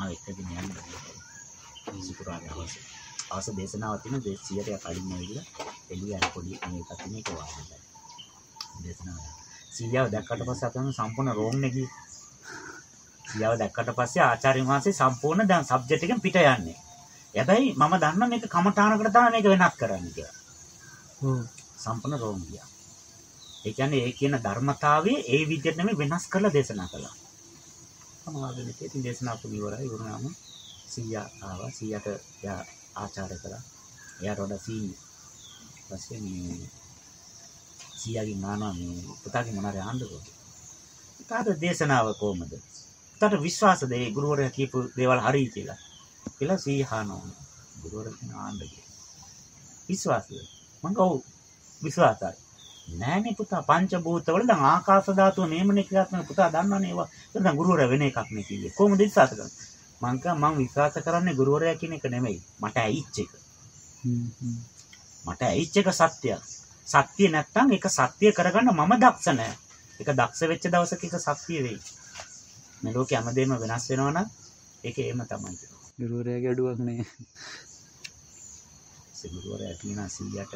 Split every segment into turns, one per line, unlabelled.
මම එක්කගෙන යන්න සිකුරාදා හවසේ. අවස දේශනාවක් තියෙන 100ට කලින් ඇවිල්ලා එළිය අර පොඩි මේකක් තියෙන එක වාහනයි. දේශනාව. සීයාව දැක්කට පස්සේ අපතන සම්පූර්ණ රෝන් එකේ සීයාව දැක්කට පස්සේ ආචාර්ය වහන්සේ සම්පූර්ණ දැන් සබ්ජෙක්ට් එකෙන් පිට යන්නේ. හැබැයි මම දන්නා මේක කමඨානකට තමයි මේක වෙනස් කරන්න කියලා.
හ්ම්.
සම්පූර්ණ රෝන් ගියා. ඒ කියන්නේ ඒ කියන ධර්මතාවයේ ඒ විදිහට නෙමෙයි වෙනස් කරලා දේශනා කළා. සමාවෙන්න ඉතින් දේශනා පුළි ඉවරයි ඉවරනම සීයා ආවා සීයාට යා ආචාර්ය කළා. එයාට වඩා සී පස්සේ මේ සීයාගේ මානවා මේ පුතාගේ මොනාරේ ආන්නකෝ. තාට දේශනාව කොහමද? තාට විශ්වාසද ඒ ගුරුවරයා කියපු දේවල් හරි කියලා. කියලා සීහානෝ ගුරුවරයා කියන ආන්න කියලා. විශ්වාසද? මං කව් විශ්වාසයි. නෑනේ පුතා පංච භූතවල දැන් ආකාශ ධාතුව මේමනේ ක්‍රියාත්මක පුතා දන්නවනේ ඒවා. ඒක දැන් ගුරුවරයා වෙන එකක් නේ කිව්වේ. කොහොමද විශ්වාස කරන්නේ? මං කා මං විශ්වාස කරන්නේ ගුරුවරයා කියන එක නෙමෙයි. මට ඇයිච් එක. මට ඇයිච් එක සත්‍යයක්. සත්‍ය නැත්තම් ඒක සත්‍ය කරගන්න මම දක්ෂ නෑ. ඒක දක්ෂ වෙච්ච දවසක ඒක සත්‍ය වෙයි. මේ ලෝකේ හැමදේම වෙනස් වෙනවා නම් ඒක එහෙම තමයි.
ගුරුවරයාගේ අඩුවක් නේ.
සිගුරුවරයා කියනවා 100ට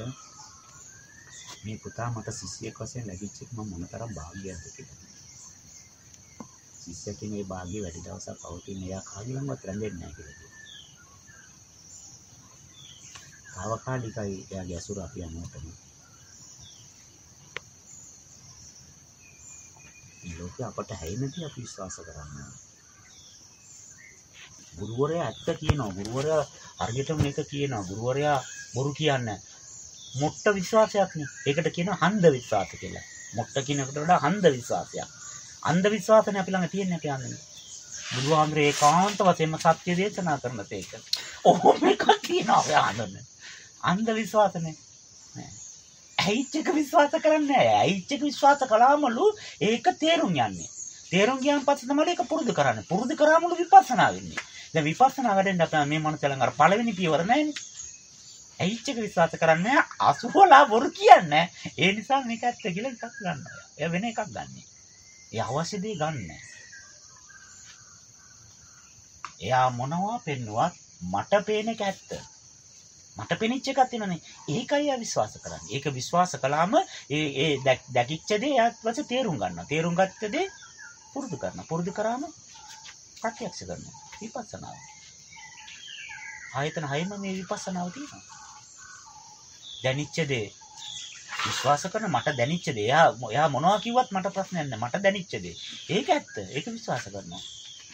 මේ පුතා මට ශිෂ්‍යයෙක් වශයෙන් ලැබිච්ච එක මම මොනතරම් වාග්යක්ද කියලා. ශිෂ්‍ය කෙනේ මේ වාග්ය වැඩි දවසක් පවතින එයා කාගෙන්වත් රැඳෙන්නේ නැහැ කියලා කියනවා. తాවකාලිකයි එයාගේ අසුර අපි යනකොටම. මේ ලෝකේ අපට හැයිනදී අපි විශ්වාස කරන්නේ. ගුරුවරයා ඇත්ත කියනවා. ගුරුවරයා හරියටම මේක කියනවා. ගුරුවරයා බොරු කියන්නේ මොට්ට විශ්වාසයක් නේ. ඒකට කියනවා හන්ද විශ්වාස කියලා. මොට්ට කියනකට වඩා හන්ද විශ්වාසයක්. අන්ධ විශ්වාසනේ අපි ළඟ තියෙන්නේ කියන්නේ. බුදුහාමරේ ඒකාන්ත වශයෙන්ම සත්‍ය දේශනා කරන තේක. ඔහොම එකක් කියනවා ඔය ආනන්නේ. අන්ධ විශ්වාසනේ. නෑ. ඇයිච් එක විශ්වාස කරන්නේ නැහැ. ඇයිච් එක විශ්වාස කළාමලු ඒක තේරුම් යන්නේ. තේරුම් ගියාන් පස්සේ තමයි ඒක පුරුදු කරන්නේ. පුරුදු කරාමලු විපස්සනා වෙන්නේ. දැන් විපස්සනා වැඩෙන්න අපේ මේ මනසලං අර පළවෙනි පියවර නැහැනේ. ඇයිච් එක විශ්වාස කරන්නේ අසුබලා බොරු කියන්නේ. ඒ නිසා මේක ඇත්ත කියලා එකක් ගන්නවා. එයා වෙන එකක් ගන්නෙ. ඒ අවශ්‍ය දේ ගන්නෑ. එයා මොනවා පෙන්නුවත් මට පේන එක ඇත්ත. මට පෙනිච්ච එකක් තියෙනනේ. ඒකයි එයා විශ්වාස කරන්නේ. ඒක විශ්වාස කළාම ඒ ඒ දැක්- දැකිච්ච දේ එයාත් පස්සේ තේරුම් ගන්නවා. තේරුම් ගත්ත දේ පුරුදු කරනවා. පුරුදු කරාම ප්‍රත්‍යක්ෂ කරනවා. විපස්සනාව. ආයතන හයම මේ විපස්සනාව තියෙනවා. දැනිච්ච දේ විශ්වාස කරන මට දැනිච්ච දේ. එයා එයා මොනවා කිව්වත් මට ප්‍රශ්නයක් නැහැ. මට දැනිච්ච දේ. ඒක ඇත්ත. ඒක විශ්වාස කරනවා.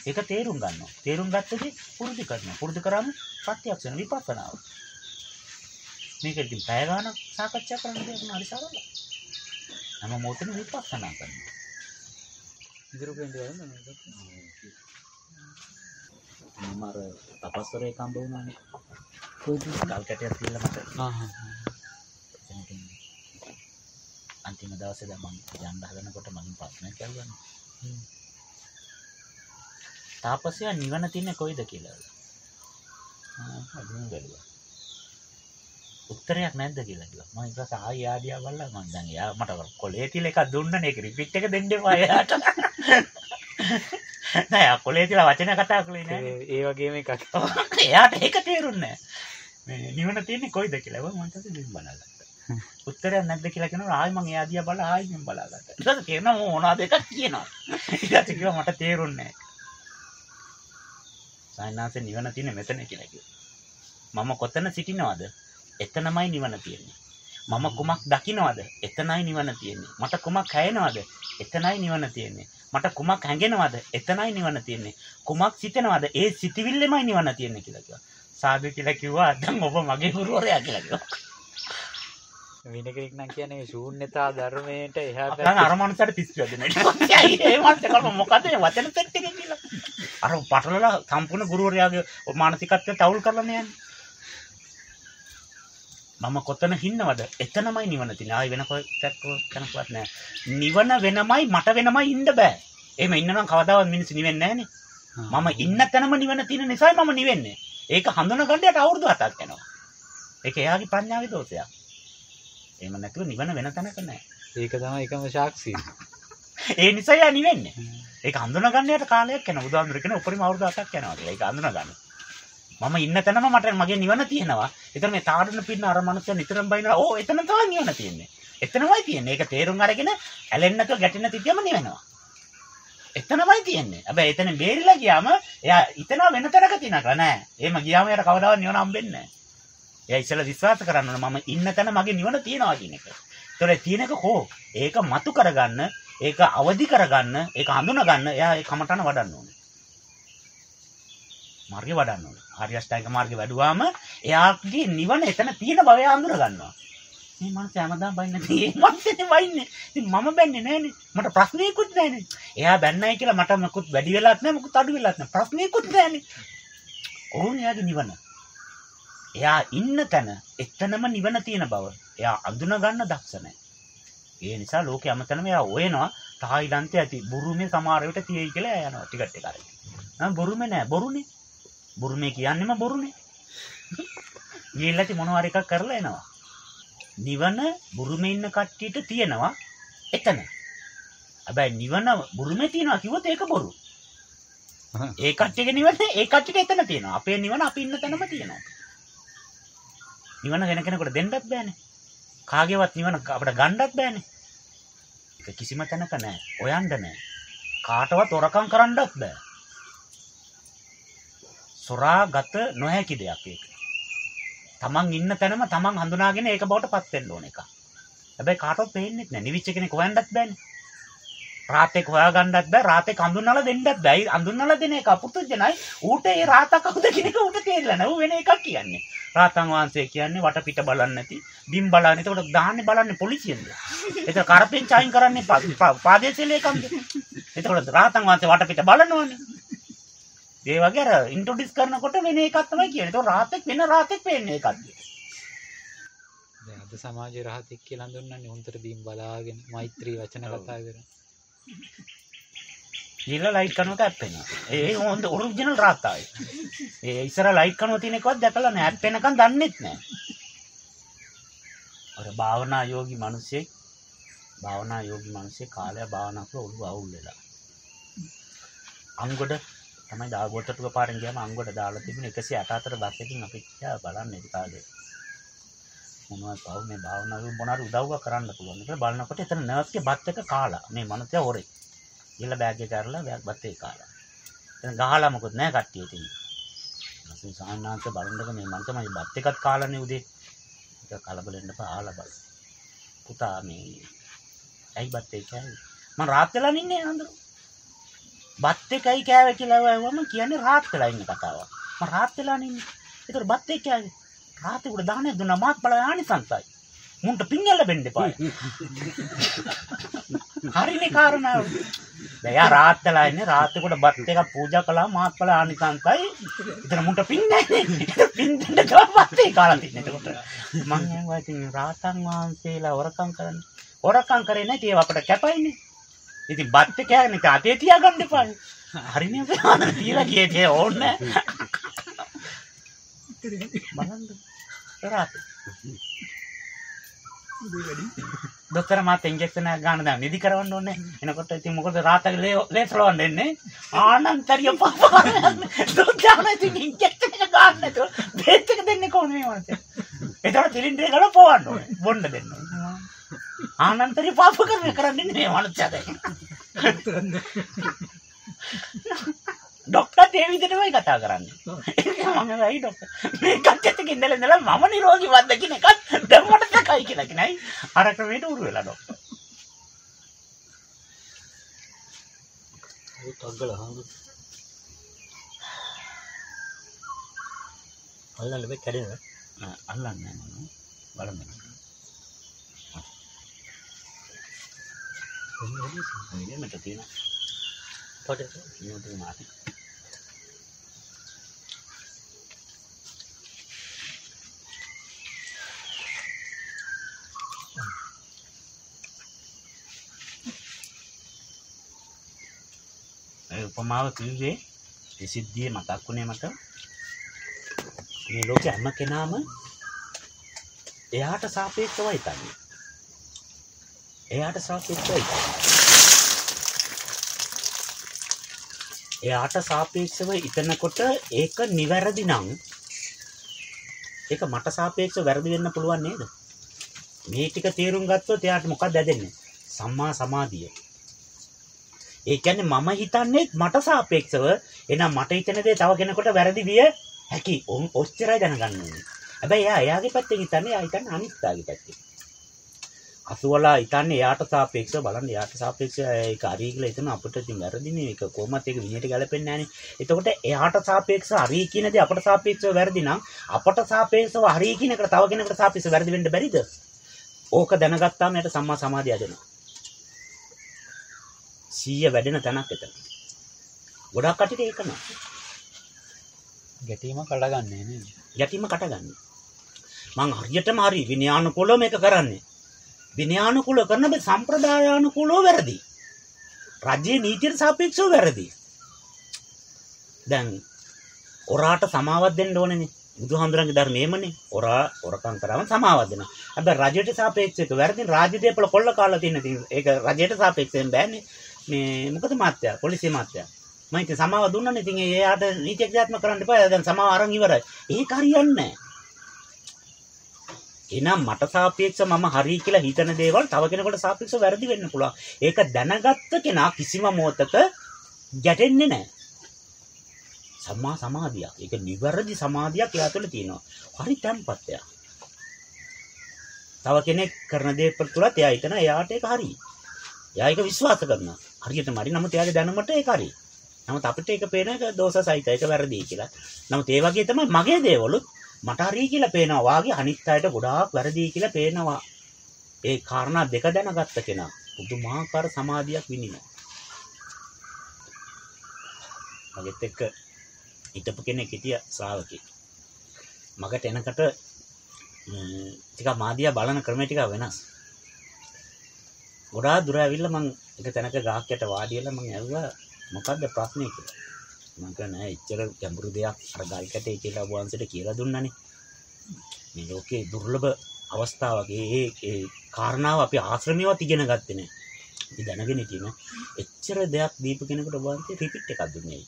ඒක තේරුම් ගන්නවා. තේරුම් ගත්ත දේ පුරුදු කරනවා. පුරුදු කරාම ප්‍රත්‍යක්ෂ වෙන විපස්සනාව. මේක ඉතින් පැය ගානක් සාකච්ඡා කරන්න දෙයක් නෑ හරි සරලයි. හැම මොහොතේම විපස්සනා කරනවා.
ඉදිරි පෙන්ඩේ වන්න
මම අර තපස්වරේ කම්බ වුණානේ.
කොයිද
ගල් කැටයක් තියලා මට
ආහ්
එතනකින් අන්තිම දවසේ දැන් මම යන්න හදනකොට මගෙන් ප්‍රශ්නයක් ඇහුවානේ. තාපසයා නිවන තියන්නේ කොයිද කියලා. ආ අදින් බැලුවා. උත්තරයක් නැද්ද කියලා කිව්වා. මම ඊට පස්සේ ආයෙ ආදියා බලලා මම දැන් එයා මට කොලේ තියලා එකක් දුන්නනේ ඒක රිපීට් එක දෙන්න එපා එයාට. නෑ එයා කොලේ තියලා වචන කතා කළේ නෑ.
ඒ වගේම එකක්
එයාට ඒක තේරුන්නේ නෑ. මේ නිවන තියන්නේ කොයිද කියලා. මම ඊට පස්සේ බලාගත්තා. උත්තරයක් නැද්ද කියලා කියනවා ආයෙ මම එයා දිහා බලලා ආයෙ මම බලාගත්තා. ඊට පස්සේ කියනවා මම මොනවද එකක් කියනවා. ඊට පස්සේ කිව්වා මට තේරුන්නේ නෑ. සයන්නාසේ නිවන තියෙන්නේ මෙතන කියලා කිව්වා. මම කොතන සිටිනවද? එතනමයි නිවන තියෙන්නේ. මම කුමක් දකින්නවද? එතනයි නිවන තියෙන්නේ. මට කුමක් හැයෙනවද? එතනයි නිවන තියෙන්නේ. මට කුමක් හැඟෙනවද? එතනයි නිවන තියෙන්නේ. කුමක් සිතෙනවද? ඒ සිතිවිල්ලෙමයි නිවන තියෙන්නේ කියලා කිව්වා. සාදු කියලා කිව්වා. දැන් ඔබ මගේ ගුරුවරයා කියලා කිව්වා.
වෙන කෙනෙක් නම් කියන්නේ මේ ශූන්‍යතා ධර්මයට එහා
දැන් අර මනුස්සයාට පිස්සු වැදෙනවා. ඒ මනුස්සයා කල්ප මොකද මේ වචන සෙට් එකේ කියලා. අර පටලලා සම්පූර්ණ ගුරුවරයාගේ මානසිකත්වය තවුල් කරලා යන්නේ. මම කොතන හින්නවද? එතනමයි නිවන තියෙන්නේ. ආයි වෙන කොහෙත්වත් තැනකවත් නෑ. නිවන වෙනමයි මට වෙනමයි ඉන්න බෑ. එහෙම ඉන්නනම් කවදාවත් මිනිස්සු නිවෙන්නේ නෑනේ. මම ඉන්න තැනම නිවන තියෙන නිසායි මම නිවෙන්නේ. ඒක හඳුන ගන්න යට අවුරුදු 7ක් යනවා. ඒක එයාගේ ප්‍රඥාවේ දෝෂයක්. එහෙම නැතුව නිවන වෙන තැනක නෑ.
ඒක තමයි එකම සාක්ෂිය
ඒ නිසා යා නිවෙන්නේ. ඒක හඳුනා ගන්න යට කාලයක් යනවා. බුදුහාමුදුරු කියන උපරිම අවුරුදු 8ක් යනවා කියලා. ඒක හඳුනා ගන්න. මම ඉන්න තැනම මට මගේ නිවන තියෙනවා. ඒතර මේ තාඩන පින්න අර මනුස්සයා නිතරම බයිනවා. ඕ එතන තමයි නිවන තියෙන්නේ. එතනමයි තියෙන්නේ. ඒක තේරුම් අරගෙන ඇලෙන්නේ නැතුව ගැටෙන්න තිබ්බම නිවෙනවා. එතනමයි තියෙන්නේ. හැබැයි එතන බේරිලා ගියාම එයා හිතනවා වෙන තැනක තියනක නෑ. එහෙම ගියාම එයාට කවදාවත් නිවන හම්බෙන්නේ නෑ. එයා ඉස්සෙල්ලා විශ්වාස කරන්න ඕන මම ඉන්න තැන මගේ නිවන තියනවා කියන එක. ඒතොර තියෙන එක කෝ? ඒක මතු කරගන්න, ඒක අවදි කරගන්න, ඒක හඳුනගන්න එයා ඒ කමටන වඩන්න ඕනේ. මාර්ගේ වඩන්න ඕනේ. ආර්ය අෂ්ටාංග මාර්ගේ වැඩුවාම එයාගේ නිවන එතන තියෙන බව එයා හඳුන ගන්නවා. මේ මනස හැමදාම බයින්නේ මේ මනසනේ බයින්නේ. ඉතින් මම බැන්නේ නෑනේ. මට ප්‍රශ්නයකුත් නෑනේ. එයා බැන්නයි කියලා මට මොකුත් වැඩි වෙලාවක් නෑ මොකුත් අඩු වෙලාවක් නෑ. ප්‍රශ්නයකුත් නෑනේ. ඕනේ එයාගේ නිවන. එයා ඉන්න තැන එතනම නිවන තියෙන බව එයා අඳුන ගන්න දක්ෂ නැහැ. ඒ නිසා ලෝකේ අමතනම එයා හොයනවා තායිලන්තයේ ඇති බුරුමේ සමහර විට තියෙයි කියලා එයා යනවා ටිකට් එක අරගෙන. නම් බුරුමේ නෑ බොරුනේ. බුරුමේ කියන්නේම බොරුනේ. ගිහිල්ලා මොනවාර එකක් කරලා එනවා. නිවන බුරුමේ ඉන්න කට්ටියට තියෙනවා එතන. හැබැයි නිවන බුරුමේ තියෙනවා කිව්වොත් ඒක බොරු. ඒ කට්ටියගේ නිවන ඒ කට්ටියට එතන තියෙනවා. අපේ නිවන අපි ඉන්න තැනම තියෙනවා. නිවන වෙන කෙනෙකුට දෙන්නත් බෑනේ. කාගේවත් නිවන අපිට ගන්නත් බෑනේ. ඒක කිසිම තැනක නෑ. හොයන්න නෑ. කාටවත් හොරකම් කරන්නත් බෑ. සොරා ගත නොහැකි දෙයක් ඒක. තමන් ඉන්න තැනම තමන් හඳුනාගෙන ඒක බවට පත් වෙන්න ඕන එක. හැබැයි කාටවත් පේන්නේ නැහැ. නිවිච්ච කෙනෙක් හොයන්නත් බෑනේ. රාතෙක් හොයාගන්නත් බෑ. රාතෙක් හඳුන්වලා දෙන්නත් බෑ. හඳුන්වලා දෙන එක අපුතුජනයි. ඌට ඒ රාතා කවුද කියන එක ඌට තේරෙලා නැහැ. ඌ වෙන එකක් කියන්නේ. රාතන් වහන්සේ කියන්නේ වටපිට බලන්නේ නැති, බිම් බලන්නේ. එතකොට දාන්නේ බලන්නේ පොලිසියෙන්ද? එතකොට කරපෙන් චයින් කරන්නේ පාදේශීලේකම්ද? එතකොට රාතන් වහන්සේ වටපිට බලනවනේ. ඒ වගේ අර ඉන්ට්‍රොඩියුස් කරනකොට වෙන එකක් තමයි කියන්නේ. ඒක රාතෙක් වෙන රාතෙක් වෙන්නේ ඒකත්.
දැන් අද සමාජයේ රහතෙක් කියලා හඳුන්වන්නේ උන්තර බීම් බලාගෙන මෛත්‍රී වචන කතා කරන.
ගිහලා ලයිට් කරනකොට ඇප් වෙනවා. ඒ හොඳ ඔරිජිනල් රාතායි. ඒ ඉස්සර ලයිට් කරනවා තියෙන එකවත් දැකලා නැහැ. ඇප් වෙනකන් දන්නෙත් නැහැ. අර භාවනා යෝගි මිනිස්සෙක් භාවනා යෝගි මිනිස්සේ කාලය භාවනා කරලා ඔළුව අවුල් වෙලා. අංගොඩ තමයි දාගොට්ටුක පාරෙන් ගියාම අංගොඩ දාලා තිබුණ 184 බස් එකකින් අපි ගියා බලන්න ඒ කාලේ. මොනවද පව් මේ භාවනාවේ මොනාරි උදව්වක් කරන්න පුළුවන් කියලා බලනකොට එතන නර්ස්ගේ බත් එක කාලා. මේ මනුස්සයා හොරේ. ගිහලා බෑග් එක අරලා බෑග් බත් එක කාලා. එතන ගහලා මොකුත් නැහැ කට්ටිය ඉතින්. අපි සාන්නාංශ බලන්නක මේ මං තමයි බත් එකත් කාලානේ උදේ. ඒක කලබල වෙන්න එපා ආලා බලන්න. පුතා මේ ඇයි බත් එක කෑවේ? මං රාත් වෙලා ඉන්නේ අඳුර. බත් එකයි කෑවේ කියලා වවම කියන්නේ රාත් වෙලා ඉන්න කතාවක්. මං රාත් වෙලා ඉන්නේ. ඒතර බත් එක කෑවේ. රාතේ උඩ දාන්නේ දුන්නා මාත් බලන්න ආනිසංසයි. මුන්ට පිංගල ලැබෙන්න එපා. හරිනේ කාරණාව. දැන් යා රාත් වෙලා ඉන්නේ රාතේ කොට බත් එකක් පූජා කළා මාත් බලන්න ආනිසංසයි. ඉතින් මුන්ට පිං නැහැ. පිං දෙන්න ගමත් ඒ කාලා තින්නේ. එතකොට මං ඇහුවා ඉතින් රාතන් වහන්සේලා වරකම් කරන්නේ. හොරකම් කරේ නැති ඒවා අපිට කැපයිනේ. ඉතින් බත් එක කෑගෙන ඉතින් අතේ තියාගන්න එපා. හරිනේ බලන්න තියලා ගියේ ඒ ඕනේ. බලන්න. දොස්තර මාත් ඉන්ජෙක්ෂන් එකක් ගන්න දැන් නිදි කරවන්න ඕනේ. එනකොට ඉතින් මොකද රාතක ලේසලවන්න එන්නේ. ආනන්තරිය පාපා. දොස්තර ඉතින් ඉන්ජෙක්ෂන් එක ගන්න නැතුව බේත් එක දෙන්නේ කොහොමද මේ වන්ට? ඒතකොට සිලින්ඩර් ගාලා පොවන්න ඕනේ. බොන්න දෙන්න. ආනන්තරිය පාප කරන කරන්නේ මේ මනුස්සයා ඩොක්ටර් ඒ විදිහටමයි කතා කරන්නේ. මම වෙයි ඩොක්ටර්. මේ කච්චෙත් ඉඳලා ඉඳලා මම නිරෝගී වද්ද කියන එකත් දැන් මට තකයි කියලා කියනයි. අර ක්‍රමයට උරු වෙලා ඩොක්ටර්.
ඒ තග්ගල හංගු. අල්ලන්න බෑ කැඩෙනවා.
අල්ලන්නේ නැහැ මම. බලන්න. මේ මෙතන තියෙන. පොඩ මේකට මාත්. ඒ උපමාව කිව්වේ ඒ සිද්ධිය මතක් වුණේ මට මේ ලෝකේ හැම කෙනාම එයාට සාපේක්ෂවයි තන්නේ. එයාට සාපේක්ෂවයි තන්නේ. එයාට සාපේක්ෂව හිතනකොට ඒක නිවැරදි නම් ඒක මට සාපේක්ෂව වැරදි වෙන්න පුළුවන් නේද? මේ ටික තේරුම් ගත්තොත් එයාට මොකක්ද ඇදෙන්නේ? සම්මා සමාධිය. ඒ කියන්නේ මම හිතන්නේ මට සාපේක්ෂව එහෙනම් මට හිතෙන දේ තව කෙනෙකුට වැරදි විය හැකි. උන් ඔච්චරයි දැනගන්න ඕනේ. හැබැයි එයා එයාගේ පැත්තෙන් හිතන්නේ එයා හිතන්නේ අනිත්‍යගේ පැත්තෙන්. අසුවලා හිතන්නේ එයාට සාපේක්ෂව බලන්න එයාට සාපේක්ෂව ඒක හරි කියලා හිතන අපිට ඉතින් වැරදිනේ ඒක කොහොමත් ඒක විනයට ගැලපෙන්නේ නැහනේ. එතකොට එයාට සාපේක්ෂව හරි කියන දේ අපට සාපේක්ෂව වැරදි නම් අපට සාපේක්ෂව හරි කියන එකට තව කෙනෙකුට සාපේක්ෂව වැරදි වෙන්න බැරිද? ඕක දැනගත්තාම එයාට සම්මා සමාධිය ඇතිවෙනවා. 100 වැඩෙන තැනක් එතන. ගොඩක් කටිට ඒක නෑ.
ගැටීම කඩගන්නේ නේද?
ගැටීම කඩගන්නේ. මං හරියටම හරි විනයානුකූලව මේක කරන්නේ. විනයානුකූලව කරන බෑ සම්ප්‍රදායානුකූලව වැරදි. රජයේ නීතියට සාපේක්ෂව වැරදි. දැන් ඔරාට සමාවක් දෙන්න ඕනේනේ. බුදුහාමුදුරන්ගේ ධර්මයේමනේ ඔරා ඔරකම් කරාම සමාවක් දෙනවා. හැබැයි රජයට සාපේක්ෂව වැරදි රාජ්‍ය දේපල කොල්ල කාලා තියෙන තියෙන ඒක රජයට සාපේක්ෂයෙන් බෑනේ. මේ මොකද මාත්‍යා පොලිසිය මාත්‍යා. මම ඉතින් සමාව දුන්නානේ ඉතින් එයාට නීතිය ක්‍රියාත්මක කරන්න එපා. දැන් සමාව අරන් ඉවරයි. ඒක හරියන්නේ නැහැ. එහෙනම් මට සාපේක්ෂව මම හරි කියලා හිතන දේවල් තව කෙනෙකුට සාපේක්ෂව වැරදි වෙන්න පුළුවන්. ඒක දැනගත්ත කෙනා කිසිම මොහතක ගැටෙන්නේ නැහැ. සම්මා සමාධියක්. ඒක නිවැරදි සමාධියක් එයා තුළ තියෙනවා. හරි තැම්පත් එයා. තව කෙනෙක් කරන දේ තුළත් එයා හිතන එයාට ඒක හරි. එයා ඒක විශ්වාස කරනවා. හරියටම හරි. නමුත් එයාගේ දැනුමට ඒක හරි. නමුත් අපිට ඒක පේන එක දෝෂ සහිතයි. ඒක වැරදි කියලා. නමුත් ඒ වගේ තමයි මගේ දේවලුත් මට හරි කියලා පේනවා වාගේ අනිත් අයට ගොඩාක් වැරදි කියලා පේනවා. ඒ කාරණා දෙක දැනගත්ත කෙනා පුදුමාකාර සමාධියක් විඳිනවා. මගෙත් එක්ක හිටපු කෙනෙක් හිටිය ශ්‍රාවකෙක්. මගට එනකට ටිකක් මාදියා බලන ක්‍රමය ටිකක් වෙනස්. ගොඩාක් දුර ඇවිල්ලා මං එක තැනක ගහක් යට වාඩි වෙලා මං ඇහුවා මොකද්ද ප්‍රශ්නේ කියලා. මම කියන්නේ එච්චර ගැඹුරු දෙයක් අර ගල්කැටේ කියලා වහන්සේට කියලා දුන්නානේ. මේ ලෝකේ දුර්ලභ අවස්ථාවක්. ඒ ඒ කාරණාව අපි ආශ්‍රමියවත් ඉගෙන ගත්තේ නැහැ. අපි දැනගෙන ඉතින එච්චර දෙයක් දීප කෙනෙකුට වහන්සේ රිපීට් එකක් දුන්නේ.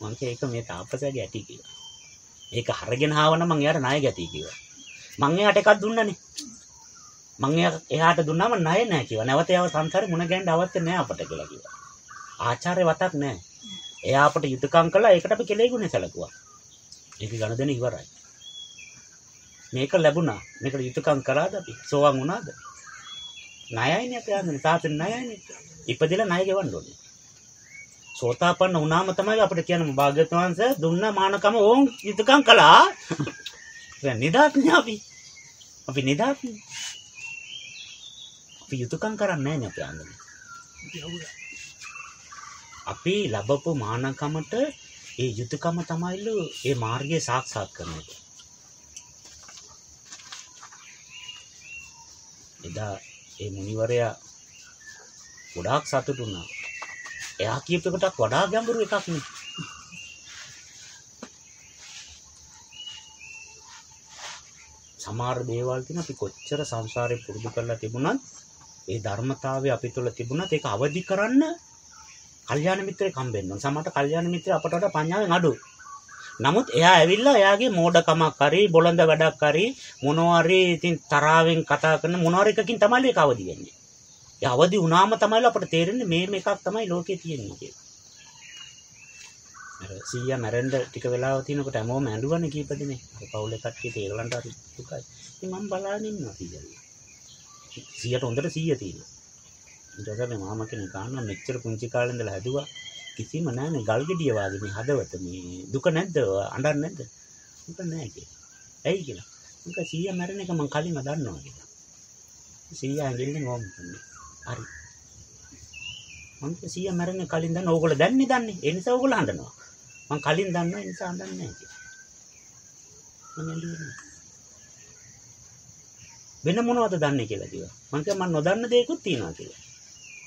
මම ඒක මේ තාපසයාගේ ඇටි කියලා. ඒක හරගෙන ආවනම් මං එයාට ණය ගැටි කිව්වා. මං එයාට එකක් දුන්නානේ. මං එයාට දුන්නාම ණය නැහැ කිව්වා. නැවත යව සංසාරේ මුණ ගැහෙන්න අවශ්‍ය නැහැ අපට කියලා කිව්වා. ආචාර්ය වතක් නැහැ. එයා අපට යුතුයකම් කළා ඒකට අපි කෙලෙයි ගුණේ සැලකුවා. ඒක ගණදෙන ඉවරයි. මේක ලැබුණා. මේකට යුතුයකම් කරාද අපි? සෝවන් වුණාද? ණයයිනේ අපි ආන්නේ. තාතන ණයයිනේ. ඉපදෙලා ණය ගෙවන්න ඕනේ. සෝතාපන්න වුණාම තමයි අපිට කියන්න භාග්‍යවතුන් වහන්සේ දුන්න මානකම ඕන් යුතුයකම් කළා. දැන් නිදාස්නේ අපි. අපි නිදාස්නේ. අපි යුතුයකම් කරන්නේ නැහැ අපි ආන්නේ. අපි ලැබපු මානකමට ඒ යුතුයකම තමයිලු ඒ මාර්ගය සාක්ෂාත් කරන එක. එදා ඒ මුනිවරයා ගොඩාක් සතුටු වුණා. එයා කියපු එකටත් වඩා ගැඹුරු එකක් නේ. සමහර දේවල් තියෙන අපි කොච්චර සංසාරේ පුරුදු කරලා තිබුණත් ඒ ධර්මතාවය අපි තුළ තිබුණත් ඒක අවදි කරන්න කල්යාණ මිත්‍රයෙක් හම්බෙන්න ඕන. සමහරට කල්යාණ මිත්‍රය අපට වඩා පඤ්ඤාවෙන් අඩු. නමුත් එයා ඇවිල්ලා එයාගේ මෝඩකමක් හරි බොළඳ වැඩක් හරි මොනවා හරි ඉතින් තරාවෙන් කතා කරන මොනවා එකකින් තමයි ඒක අවදි වෙන්නේ. ඒ අවදි වුණාම තමයි අපට තේරෙන්නේ මේ මේකක් තමයි ලෝකේ තියෙන්නේ කියලා. අර සීයා මැරෙන්න ටික වෙලාව තිනකොට හැමෝම ඇඬුවනේ කීප දෙනේ. අර පවුලේ කට්ටියට ඒගොල්ලන්ට හරි දුකයි. ඉතින් මම බලාගෙන ඉන්නවා සීයා. සීයට හොඳට සීය තියෙනවා. ඊට පස්සේ මේ මාමා කෙනෙක් අහනවා මෙච්චර පුංචි කාලේ ඉඳලා හැදුවා කිසිම නැහැනේ ගල් ගෙඩිය වාගේ මේ හදවත මේ දුක නැද්ද අඬන්නේ නැද්ද දුක නැහැ කියලා. ඇයි කියලා. මම සීයා මැරෙන එක මම කලින්ම දන්නවා කියලා. සීයා ඇඟිල්ලෙන් ඕම් කරනවා. හරි. මම සීයා මැරෙන කලින් දන්න ඕගොල්ලෝ දැන්නේ දන්නේ. ඒ නිසා ඕගොල්ලෝ අඬනවා. මම කලින් දන්නවා ඒ නිසා අඬන්නේ නැහැ කියලා. මම ඇඬුවේ වෙන මොනවද දන්නේ කියලා කිව්වා. මම කිව්වා මම නොදන්න දේකුත් තියෙනවා කියලා.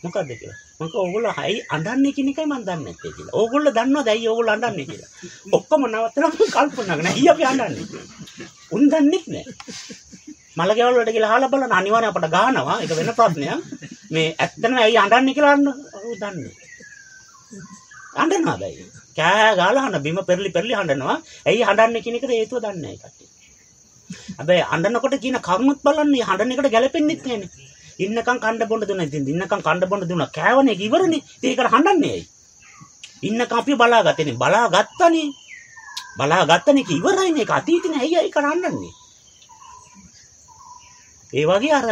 මොකද්ද කියලා. මම කිව්වා ඕගොල්ලෝ හයි අඬන්නේ කියන එකයි මම දන්නේ නැත්තේ කියලා. ඕගොල්ලෝ දන්නවද ඇයි ඕගොල්ලෝ අඬන්නේ කියලා. ඔක්කොම නවත්තලා මම කල්පනා කරනවා. ඊ අපි අඬන්නේ. උන් දන්නේත් නැහැ. මලකෙවල් වලට ගිහලා අහලා බලන අනිවාර්යෙන් අපට ගහනවා. ඒක වෙන ප්‍රශ්නයක්. මේ ඇත්තටම ඇයි අඬන්නේ කියලා අන්න ඌ දන්නේ. අඬනවා බයි. කෑ ගාලා හඬ බිම පෙරලි පෙරලි හඬනවා. ඇයි හඬන්නේ කියන එකට හේතුව දන්නේ නැහැ කට්ටිය. හැබැයි අඬනකොට කියන කරුණුත් බලන්න හඬන එකට ගැලපෙන්නෙත් නැහනේ. ඉන්නකම් කණ්ඩ බොණ්ඩ දුන්නා. ඉතින් ඉන්නකම් කණ්ඩ බොණ්ඩ දුන්නා. කෑවනේ ඒක ඉවරනේ. ඉතින් ඒකට හඬන්නේ ඇයි? ඉන්නකම් අපි බලාගත්තනේ. බලාගත්තනේ. බලාගත්තනේ ඒක ඉවරයිනේ. ඒක අතීතනේ. ඇයි ඒක හඬන්නේ? ඒ වගේ අර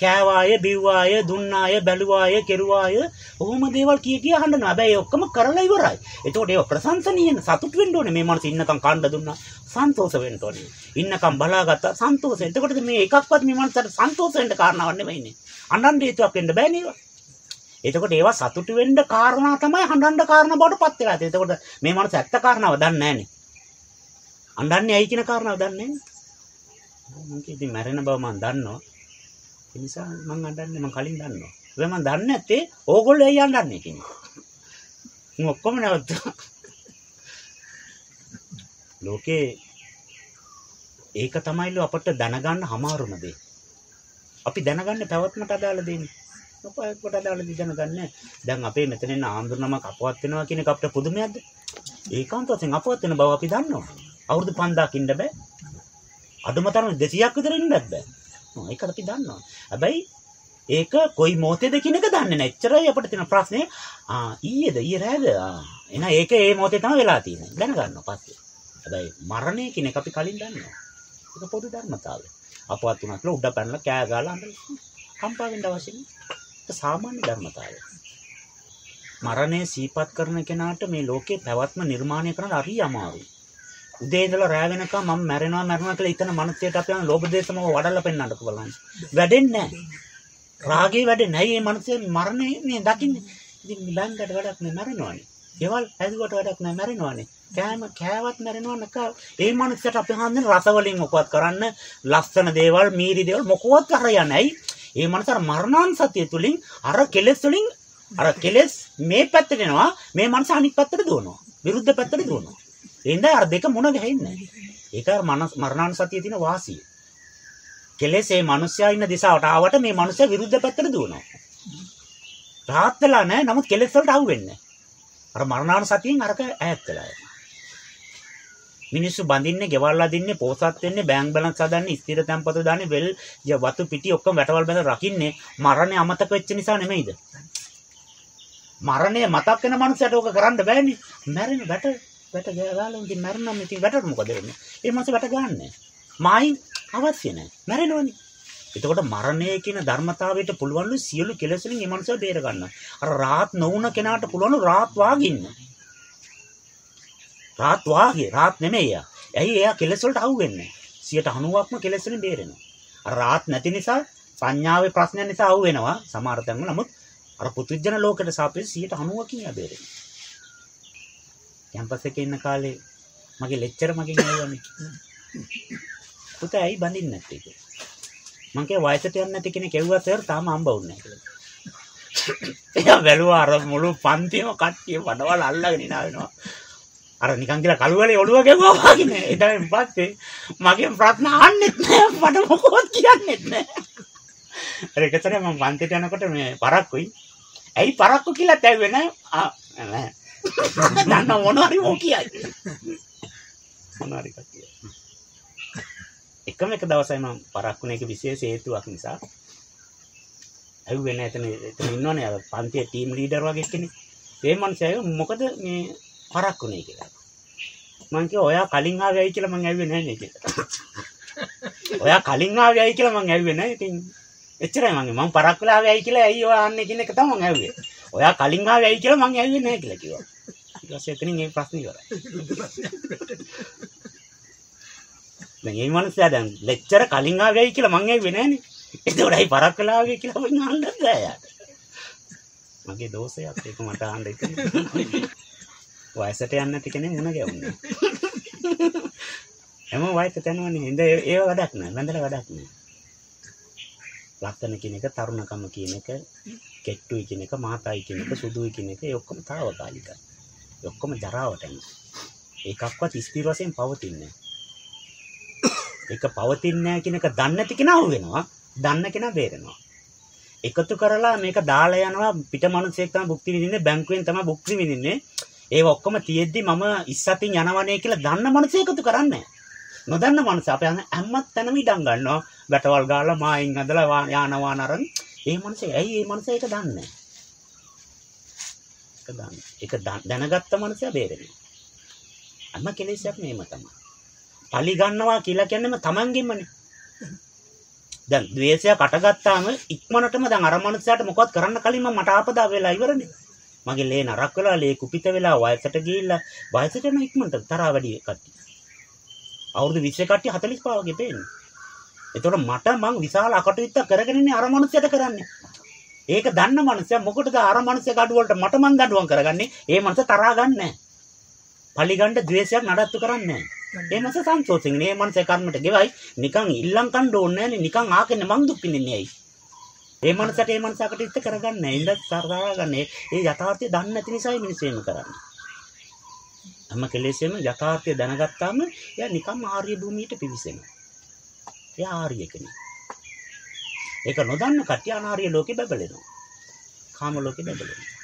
කෑවාය, බිව්වාය, දුන්නාය, බැලුවාය, කෙරුවාය ඔහොම දේවල් කිය කිය හඬනවා. හැබැයි ඒ ඔක්කොම කරලා ඉවරයි. එතකොට ඒක ප්‍රශංසනීය සතුට වෙන්න ඕනේ. මේ මනස ඉන්නකම් කණ්ඩ දුන්නා. සන්තෝෂ වෙන්න ඕනේ. ඉන්නකම් බලාගත්තා සන්තෝෂ. එතකොට මේ එකක්වත් මේ මනසට සන්තෝෂ වෙන්න කාරණාවක් නෙමෙයිනේ. අනන්ත හේතුවක් වෙන්න බෑ නේද? එතකොට ඒවා සතුටු වෙන්න කාරණා තමයි හඬන්න කාරණා බවට පත් වෙලා තියෙන්නේ. එතකොට මේ මනස ඇත්ත කාරණාව දන්නේ නැහනේ. අඬන්නේ ඇයි කියන කාරණාව දන්නේ නැහැ. මම කිව්වා මැරෙන බව මම දන්නවා. ඒ නිසා මම අඬන්නේ මම කලින් දන්නවා. හැබැයි මම දන්නේ නැත්තේ ඕගොල්ලෝ ඇයි අඬන්නේ කියන එක. මම ඔක්කොම නැවතුණා. ලෝකේ ඒක තමයිලු අපට දැනගන්න අමාරුම දේ. අපි දැනගන්නේ පැවැත්මට අදාළ දෙන්නේ. අපයට අදාළ දේ දැනගන්නේ. දැන් අපේ මෙතන ඉන්න ආන්දරනමක් අපවත් වෙනවා කියන එක අපිට පුදුමයක්ද? ඒකාන්ත වශයෙන් අපවත් වෙන බව අපි දන්නවා. අවුරුදු 5000ක් ඉන්න බෑ. අඩුම තරම 200ක් විතර ඉන්නත් බෑ. ඒක අපි දන්නවා. හැබැයි ඒක කොයි මොහොතේද කියන එක දන්නේ නැහැ. එච්චරයි අපිට තියෙන ප්‍රශ්නේ. ආ ඊයේද ඊයේ රෑද? ආ එහෙනම් ඒක ඒ මොහොතේ තමයි වෙලා තියෙන්නේ. දැනගන්නවා පස්සේ. හැබැයි මරණය කියන එක අපි කලින් දන්නවා. ඒක පොදු ධර්මතාවය. අපවත් වුණා කියලා උඩ පැනලා කෑ ගාලා අඬලා කම්පා වෙන්න අවශ්‍ය නැහැ. ඒක සාමාන්‍ය ධර්මතාවය. මරණය සීපත් කරන කෙනාට මේ ලෝකේ පැවැත්ම නිර්මාණය කරන්න හරි අමාරුයි. උදේ ඉඳලා රෑ වෙනකම් මම මැරෙනවා මැරෙනවා කියලා හිතන මනුස්සයට අපි යන ලෝභ දේශම වඩලා පෙන්නන්නට බලන්න. වැඩෙන්නේ නැහැ. රාගේ වැඩෙන්නේ නැහැ. මේ මනුස්සය මරණය නේ දකින්නේ. ඉතින් බැංගකට වැඩක් නෑ මැරෙනවානේ. ගෙවල් හැදුවට වැඩක් නෑ මැරෙනවානේ. කෑම කෑවත් මැරෙනවා නක. ඒ මනුස්සයට අපි හන්නේ රස වලින් මොකවත් කරන්න ලස්සන දේවල් මීරි දේවල් මොකවත් කරයන්නේ නැයි. ඒ මනස අර මරණාන් සතිය තුලින් අර කෙලෙස් වලින් අර කෙලෙස් මේ පැත්තට එනවා මේ මනස අනිත් පැත්තට දුවනවා. විරුද්ධ පැත්තට දුවනවා. එහෙනම් අර දෙක මුණ ගැහෙන්නේ ඒක අර මරණාන් සතියේ තියෙන වාසිය. කෙලෙස් ඒ මිනිස්සයා ඉන්න දිශාවට ආවට මේ මිනිස්සයා විරුද්ධ පැත්තට දුවනවා. රාහත් වෙලා නැහැ. නමුත් කෙලෙස් වලට අහු වෙන්නේ අර මරණාන සතියෙන් අරක ඈත් වෙලා යනවා. මිනිස්සු බඳින්නේ, ගෙවල් අදින්නේ, පෝසත් වෙන්නේ, බෑන්ක් බැලන්ස් හදන්නේ, ස්ථිර තැන්පතු දාන්නේ, වෙල් වතු පිටි ඔක්කොම වැටවල් බඳ රකින්නේ මරණය අමතක වෙච්ච නිසා නෙමෙයිද? මරණය මතක් වෙන මනුස්සයට ඕක කරන්න බෑනේ. මැරෙන වැට වැට ගාලා ඉතින් මැරෙනම් ඉතින් වැටට මොකද වෙන්නේ? ඒ මාස වැට ගන්නෑ. මායින් අවශ්‍ය නැහැ. මැරෙනවනේ. එතකොට මරණය කියන ධර්මතාවයට පුළුවන්ලු සියලු කෙලෙස් වලින් මේ මනුස්සයා බේර ගන්න. අර රාත් නොවුන කෙනාට පුළුවන්ලු රාත් වාගේ ඉන්න. රාත් වාගේ රාත් නෙමෙයි එයා. ඇයි එයා කෙලෙස් වලට අහු වෙන්නේ? 90%ක්ම කෙලෙස් වලින් බේරෙනවා. අර රාත් නැති නිසා සංඥාවේ ප්‍රශ්නයන් නිසා අහු වෙනවා. සමහර තැන්වල නමුත් අර පුදුජන ලෝකයට සාපේක්ෂව 90%කින් එයා බේරෙනවා. කැම්පස් එකේ ඉන්න කාලේ මගේ ලෙක්චර් මගෙන් ඇහුවානේ. පුතා ඇයි බඳින්නේ නැත්තේ කියලා. මං කිය වයසට යන්නේ නැති කෙනෙක් ඇහුවා සර් තාම හම්බ වුන්නේ නැහැ කියලා. එයා බැලුවා අර මුළු පන්තිම කට්ටිය වඩවල් අල්ලගෙන ඉනවා. අර නිකන් කියලා කළුවලේ ඔළුව ගැහුවා වගේ නේ. එදායින් පස්සේ මගෙන් ප්‍රශ්න අහන්නෙත් නෑ මට මොකවත් කියන්නෙත් නෑ. අර එකතරේ මම පන්තිට යනකොට මේ පරක්කුයි. ඇයි පරක්කු කියලා තැව්වේ නෑ? ආ නෑ. දන්න මොනවාරි මො කියයි. මොනවාරි කතිය. එකම එක දවසයි මම පරක්කුණේක විශේෂ හේතුවක් නිසා ඇහුවේ නැහැ එතන එතන ඉන්නවනේ අර පන්තියේ ටීම් ලීඩර් වගේ කෙනෙක්. ඒ මනුස්සයා මොකද මේ පරක්කුණේ කියලා. මං කිව්වා ඔයා කලින් ආවේ ඇයි කියලා මං ඇහුවේ නැහැ නේ කියලා. ඔයා කලින් ආවේ ඇයි කියලා මං ඇහුවේ නැහැ. ඉතින් එච්චරයි මං මං පරක්කුලා ආවේ ඇයි කියලා ඇයි ඔයා අන්නේ කියන එක තමයි මං ඇහුවේ. ඔයා කලින් ආවේ ඇයි කියලා මං ඇහුවේ නැහැ කියලා කිව්වා. ඊට එතනින් මේ ප්‍රශ්නේ ඉවරයි. දැන් මේ මනුස්සයා දැන් ලෙක්චර කලින් ආවේයි කියලා මං ඇහුවේ නෑනේ. ඒතකොටයි පරක් කළා ආවේ කියලා මං අහන්න බෑ. මගේ දෝෂයක් ඒක මට අහන්න ඉතින්. වයසට යන්නේ නැති කෙනෙක් මුණ ගැහුණා. හැම වයසට යනවනේ. හින්ද ඒව වැඩක් නෑ. වැඳලා වැඩක් නෑ. ලක්කන කියන එක, තරුණකම කියන එක, කෙට්ටුයි කියන එක, මාතයි කියන එක, සුදුයි කියන එක ඒ ඔක්කොම తాවකාලිකයි. ඒ ඔක්කොම ජරාවට යනවා. ඒකක්වත් ස්ථිර වශයෙන් පවතින්නේ නෑ. ඒක පවතින්නේ නැහැ කියන එක දන්නේ නැති කෙනා අහු වෙනවා. දන්න කෙනා බේරෙනවා. එකතු කරලා මේක දාලා යනවා පිට මිනිස්සෙක් තමයි භුක්ති විඳින්නේ බැංකුවෙන් තමයි භුක්ති විඳින්නේ. ඒව ඔක්කොම තියෙද්දි මම ඉස්සතින් යනවනේ කියලා දන්න මනුස්සය එකතු කරන්නේ නොදන්න මනුස්සය අපේ හැමත් තැනම ඉඩම් ගන්නවා. වැටවල් ගාලා මායින් හදලා යාන වාන අරන්. ඒ මනුස්සය ඇයි ඒ මනුස්සය ඒක දන්නේ? ඒක දන්නේ. ඒක දැනගත්ත මනුස්සයා බේරෙනවා. හැම කෙලෙසයක් මේම තමයි. පලි ගන්නවා කියලා කියන්නේම තමන්ගෙමනේ. දැන් ද්වේෂයක් අටගත්තාම ඉක්මනටම දැන් අර මනුස්සයාට මොකවත් කරන්න කලින් මම මට ආපදා වෙලා ඉවරනේ. මගේ ලේ නරක් වෙලා ලේ කුපිත වෙලා වයසට ගිහිල්ලා වයසට යන ඉක්මනට තරහා වැඩි කට්ටිය. අවුරුදු 20 කට්ටිය 45 වගේ පේන්නේ. එතකොට මට මං විශාල අකටයුත්තක් කරගෙන ඉන්නේ අර මනුස්සයට කරන්නේ. ඒක දන්න මනුස්සයා මොකටද අර මනුස්සයා කඩුව වලට මට මං දඬුවම් කරගන්නේ? ඒ මනුස්ස තරහා ගන්නෑ. පලිගන්න ද්වේෂයක් නඩත්තු කරන්නේ ඒ මනස සන්තෝෂෙන් මේ මනස කර්මයට ගෙවයි. නිකන් ඉල්ලම් කන්න ඕනේ නෑනේ නිකන් ආකෙන්නේ මං දුක් විඳින්නේ ඇයි? ඒ මනසට ඒ මනසකට ඉස්ත කරගන්නේ ඉඳ සරදාගන්නේ ඒ යථාර්ථය දන්නේ නැති නිසායි මිනිස්සු එහෙම කරන්නේ. හැම කෙලෙසෙම යථාර්ථය දැනගත්තාම එයා නිකන් ආර්ය භූමියට පිවිසෙනවා. එයා ආර්ය කෙනෙක් ඒක නොදන්න කට්ටිය අනාර්ය ලෝකේ බබලෙනවා. කාම ලෝකේ බබලෙනවා.